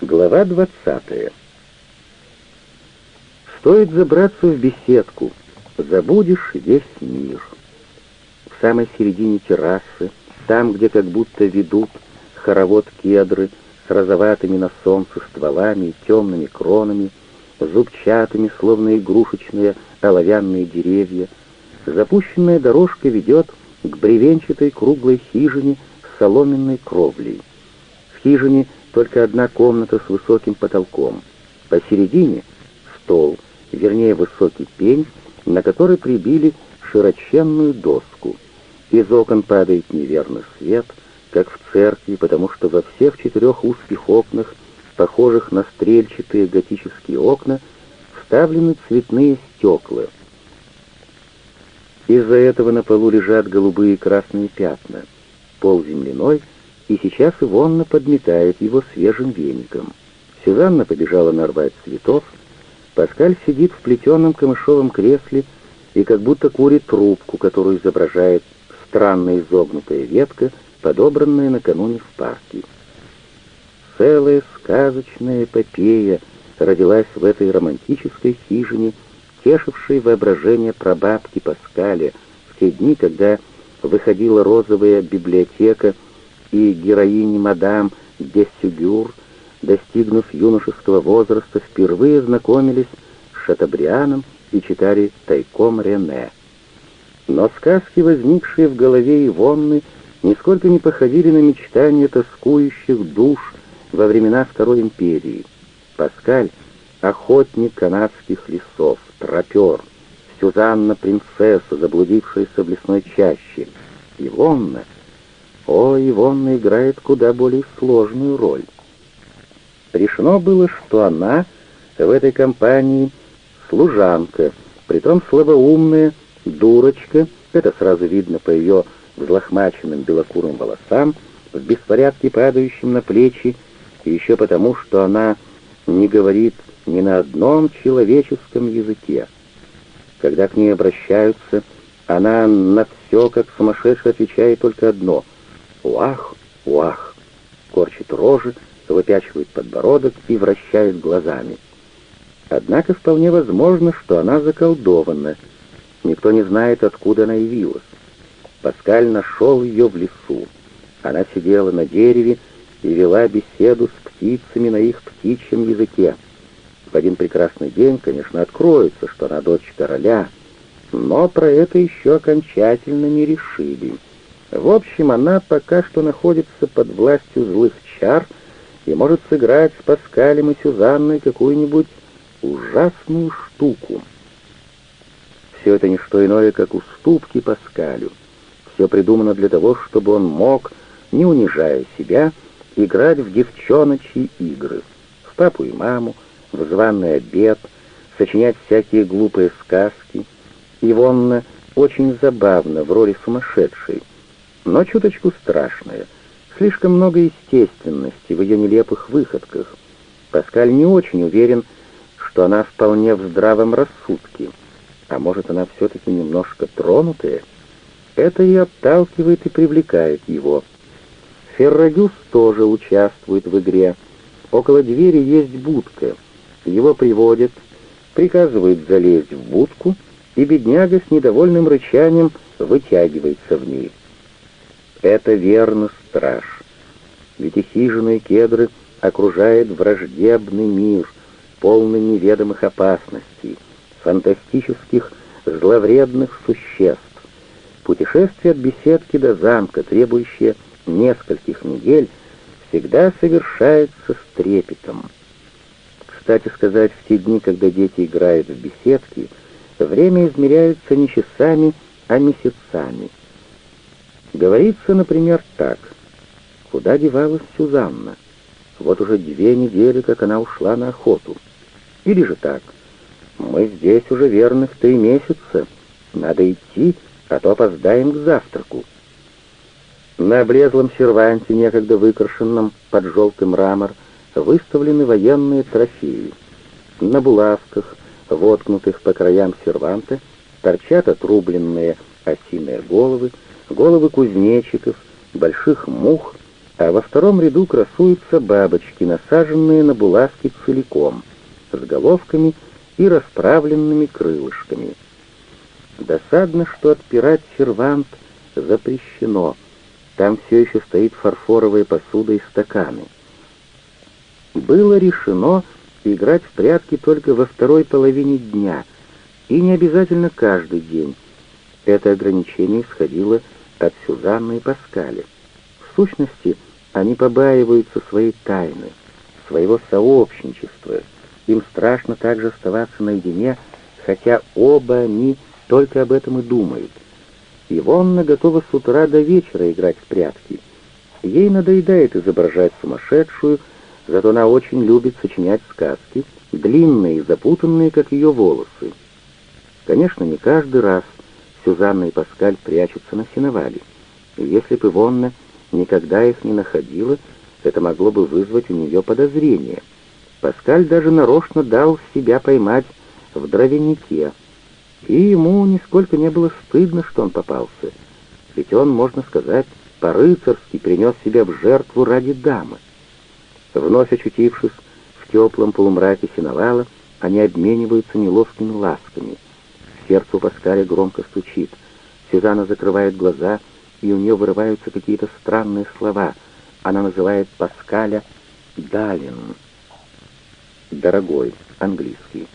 Глава 20. Стоит забраться в беседку, забудешь весь мир. В самой середине террасы, там, где как будто ведут хоровод кедры с розоватыми на солнце стволами и темными кронами, зубчатыми, словно игрушечные оловянные деревья, запущенная дорожка ведет к бревенчатой круглой хижине с соломенной кровлей. В хижине только одна комната с высоким потолком. Посередине — стол, вернее высокий пень, на который прибили широченную доску. Из окон падает неверный свет, как в церкви, потому что во всех четырех узких окнах, похожих на стрельчатые готические окна, вставлены цветные стекла. Из-за этого на полу лежат голубые и красные пятна. Пол земляной — и сейчас Ивонна подметает его свежим веником. Сюзанна побежала нарвать цветов, Паскаль сидит в плетеном камышовом кресле и как будто курит трубку, которую изображает странная изогнутая ветка, подобранная накануне в парке. Целая сказочная эпопея родилась в этой романтической хижине, тешившей воображение прабабки Паскаля в те дни, когда выходила розовая библиотека и героини мадам де Сюгюр, достигнув юношеского возраста, впервые знакомились с Шатабрианом и читали тайком Рене. Но сказки, возникшие в голове Ивонны, нисколько не походили на мечтания тоскующих душ во времена Второй империи. Паскаль — охотник канадских лесов, тропер, Сюзанна — принцесса, заблудившаяся в лесной чаще, Ивонна — о, Ивонна играет куда более сложную роль. Решено было, что она в этой компании служанка, притом слабоумная, дурочка, это сразу видно по ее взлохмаченным белокурым волосам, в беспорядке падающим на плечи, и еще потому, что она не говорит ни на одном человеческом языке. Когда к ней обращаются, она на все, как сумасшедшая, отвечает только одно — Уах, уах, корчит рожи, выпячивает подбородок и вращает глазами. Однако вполне возможно, что она заколдована. Никто не знает, откуда она явилась. Паскаль нашел ее в лесу. Она сидела на дереве и вела беседу с птицами на их птичьем языке. В один прекрасный день, конечно, откроется, что она дочь короля, но про это еще окончательно не решили. В общем, она пока что находится под властью злых чар и может сыграть с Паскалем и Сюзанной какую-нибудь ужасную штуку. Все это не что иное, как уступки Паскалю. Все придумано для того, чтобы он мог, не унижая себя, играть в девчоночьи игры, в папу и маму, в званый обед, сочинять всякие глупые сказки. Ивонна очень забавно в роли сумасшедшей — но чуточку страшная. Слишком много естественности в ее нелепых выходках. Паскаль не очень уверен, что она вполне в здравом рассудке. А может, она все-таки немножко тронутая? Это и отталкивает и привлекает его. Феррагюс тоже участвует в игре. Около двери есть будка. Его приводят, приказывают залезть в будку, и бедняга с недовольным рычанием вытягивается в ней. Это верно страж. Ведь и хижины, и кедры окружает враждебный мир, полный неведомых опасностей, фантастических зловредных существ. Путешествие от беседки до замка, требующее нескольких недель, всегда совершается с трепетом. Кстати сказать, в те дни, когда дети играют в беседки, время измеряется не часами, а месяцами. Говорится, например, так. Куда девалась Сюзанна? Вот уже две недели, как она ушла на охоту. Или же так. Мы здесь уже верных три месяца. Надо идти, а то опоздаем к завтраку. На облезлом серванте, некогда выкрашенном под желтый мрамор, выставлены военные трофеи. На булавках, воткнутых по краям серванта, торчат отрубленные осиные головы, головы кузнечиков, больших мух а во втором ряду красуются бабочки, насаженные на булавки целиком, с головками и расправленными крылышками. Досадно, что отпирать сервант запрещено. Там все еще стоит фарфоровая посуда и стаканы. Было решено играть в прятки только во второй половине дня, и не обязательно каждый день. Это ограничение исходило от Сюзанны и Паскаля. В сущности, они побаиваются своей тайны, своего сообщничества. Им страшно также оставаться наедине, хотя оба они только об этом и думают. Ивонна готова с утра до вечера играть в прятки. Ей надоедает изображать сумасшедшую, зато она очень любит сочинять сказки, длинные и запутанные, как ее волосы. Конечно, не каждый раз Сюзанна и Паскаль прячутся на сеновале. И если бы Ивонна никогда их не находила, это могло бы вызвать у нее подозрение. Паскаль даже нарочно дал себя поймать в дровянике, и ему нисколько не было стыдно, что он попался, ведь он, можно сказать, по-рыцарски принес себя в жертву ради дамы. Вновь очутившись в теплом полумраке сеновала, они обмениваются неловкими ласками. Сердце у Паскаля громко стучит. Сюзанна закрывает глаза, и у нее вырываются какие-то странные слова. Она называет Паскаля «Далин». «Дорогой», английский.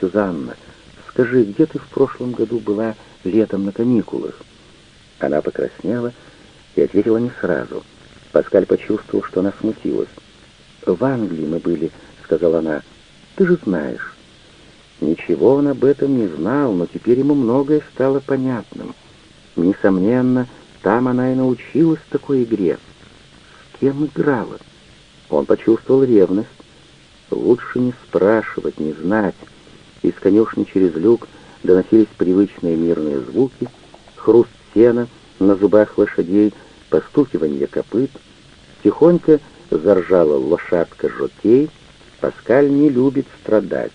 «Сюзанна, скажи, где ты в прошлом году была летом на каникулах?» Она покраснела и ответила не сразу — Паскаль почувствовал, что она смутилась. «В Англии мы были», — сказала она. «Ты же знаешь». Ничего он об этом не знал, но теперь ему многое стало понятным. Несомненно, там она и научилась такой игре. С кем играла? Он почувствовал ревность. Лучше не спрашивать, не знать. Из конюшни через люк доносились привычные мирные звуки, хруст сена на зубах лошадей — постукивание копыт, тихонько заржала лошадка Жокей, Паскаль не любит страдать.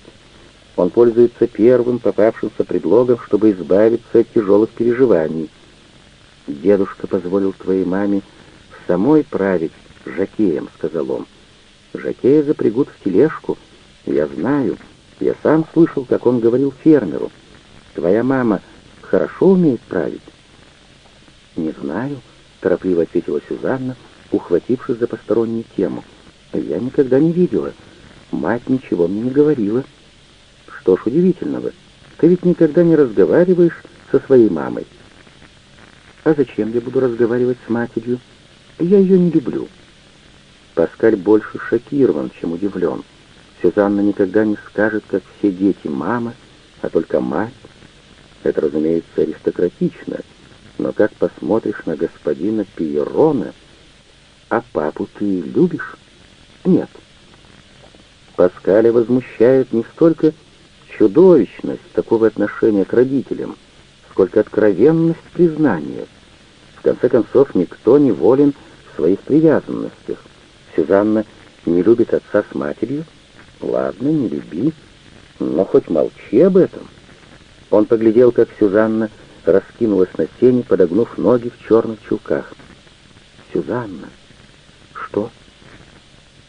Он пользуется первым попавшимся предлогом, чтобы избавиться от тяжелых переживаний. «Дедушка позволил твоей маме самой править Жакеем», — сказал он. «Жакея запрягут в тележку. Я знаю. Я сам слышал, как он говорил фермеру. Твоя мама хорошо умеет править?» «Не знаю», торопливо ответила Сюзанна, ухватившись за постороннюю тему. «Я никогда не видела. Мать ничего мне не говорила». «Что ж удивительного, ты ведь никогда не разговариваешь со своей мамой». «А зачем я буду разговаривать с матерью? Я ее не люблю». Паскаль больше шокирован, чем удивлен. Сюзанна никогда не скажет, как все дети, мама, а только мать. Это, разумеется, аристократично — но как посмотришь на господина Пиерона, а папу ты любишь? Нет. Паскаля возмущает не столько чудовищность такого отношения к родителям, сколько откровенность признания. В конце концов, никто не волен в своих привязанностях. Сюзанна не любит отца с матерью? Ладно, не люби, но хоть молчи об этом. Он поглядел, как Сюзанна раскинулась на сене, подогнув ноги в черных чулках. «Сюзанна!» «Что?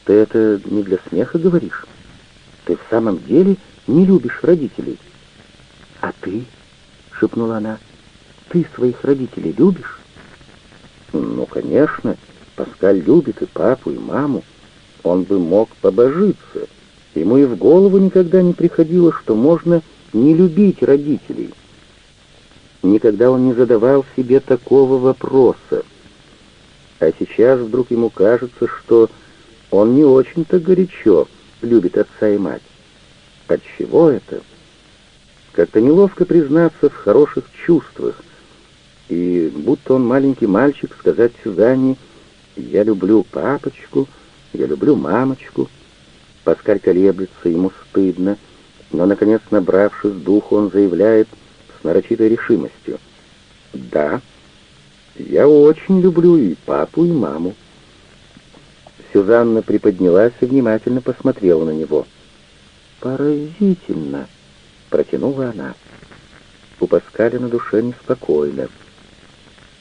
Ты это не для смеха говоришь? Ты в самом деле не любишь родителей?» «А ты?» — шепнула она. «Ты своих родителей любишь?» «Ну, конечно, Паскаль любит и папу, и маму. Он бы мог побожиться. Ему и в голову никогда не приходило, что можно не любить родителей». Никогда он не задавал себе такого вопроса. А сейчас вдруг ему кажется, что он не очень-то горячо любит отца и мать. Отчего это? Как-то неловко признаться в хороших чувствах. И будто он маленький мальчик сказать Сюзанне «Я люблю папочку, я люблю мамочку». Паскаль колеблется, ему стыдно, но, наконец, набравшись духу, он заявляет — нарочитой решимостью. «Да, я очень люблю и папу, и маму». Сюзанна приподнялась и внимательно посмотрела на него. «Поразительно!» — протянула она. У Паскаля на душе неспокойно.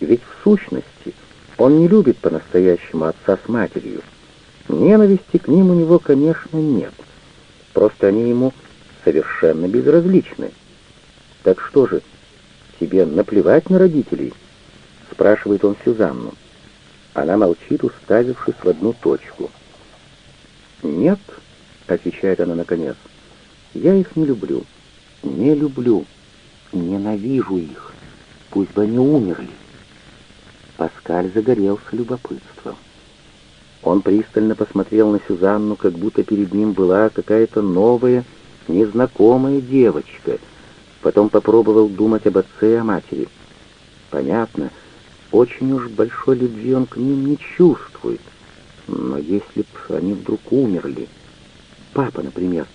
Ведь в сущности Он не любит по-настоящему отца с матерью. Ненависти к ним у него, конечно, нет. Просто они ему совершенно безразличны. Так что же, тебе наплевать на родителей? Спрашивает он Сюзанну. Она молчит, уставившись в одну точку. «Нет», — отвечает она наконец, — «я их не люблю. Не люблю. Ненавижу их. Пусть бы они умерли». Паскаль загорелся любопытством. Он пристально посмотрел на Сюзанну, как будто перед ним была какая-то новая, незнакомая девочка. Потом попробовал думать об отце и о матери. Понятно, очень уж большой любви он к ним не чувствует. Но если б они вдруг умерли... Папа, например.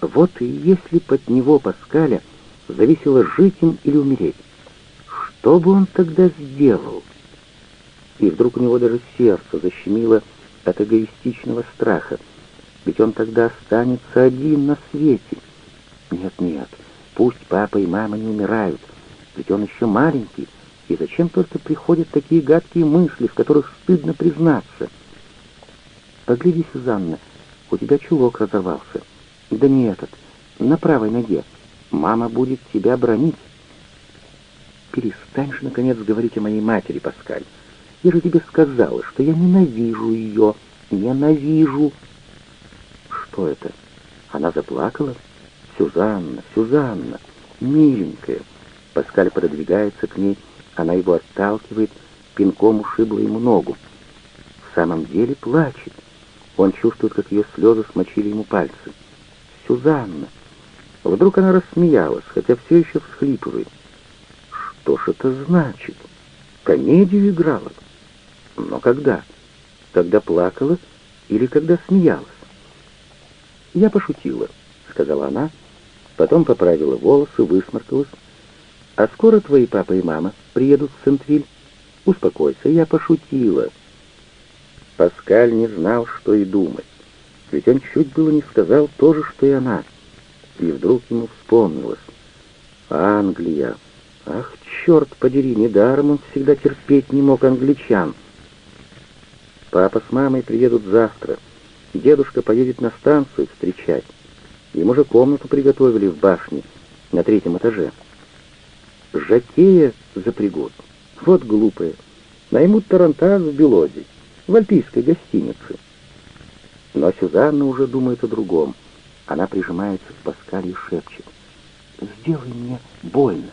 Вот и если от него, Паскаля, зависело жить им или умереть, что бы он тогда сделал? И вдруг у него даже сердце защемило от эгоистичного страха. Ведь он тогда останется один на свете. Нет-нет, пусть папа и мама не умирают, ведь он еще маленький, и зачем только приходят такие гадкие мысли, в которых стыдно признаться? Погляди, Сюзанна, у тебя чулок разорвался. Да не этот, на правой ноге. Мама будет тебя бронить. Перестань же, наконец, говорить о моей матери, Паскаль. Я же тебе сказала, что я ненавижу ее. Ненавижу. Что это? Она заплакала? Сюзанна, Сюзанна, миленькая. Паскаль продвигается к ней, она его отталкивает, пинком ушибла ему ногу. В самом деле плачет. Он чувствует, как ее слезы смочили ему пальцы. «Сюзанна!» Вдруг она рассмеялась, хотя все еще всхлипывает. «Что ж это значит? Комедию играла?» «Но когда? Когда плакала или когда смеялась?» «Я пошутила», — сказала она, потом поправила волосы, высморкалась, «А скоро твои папа и мама приедут в Сент-Виль? Успокойся, я пошутила». Паскаль не знал, что и думать, ведь он чуть было не сказал то же, что и она. И вдруг ему вспомнилось. Англия. Ах, черт подери, недаром он всегда терпеть не мог англичан. Папа с мамой приедут завтра. Дедушка поедет на станцию встречать. Ему же комнату приготовили в башне на третьем этаже. Жакея запрягут. Вот глупые. Наймут тарантас в Белозе, в альпийской гостинице. Но Сюзанна уже думает о другом. Она прижимается к Паскале и шепчет. «Сделай мне больно».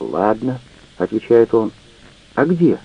«Ладно», — отвечает он. «А где?»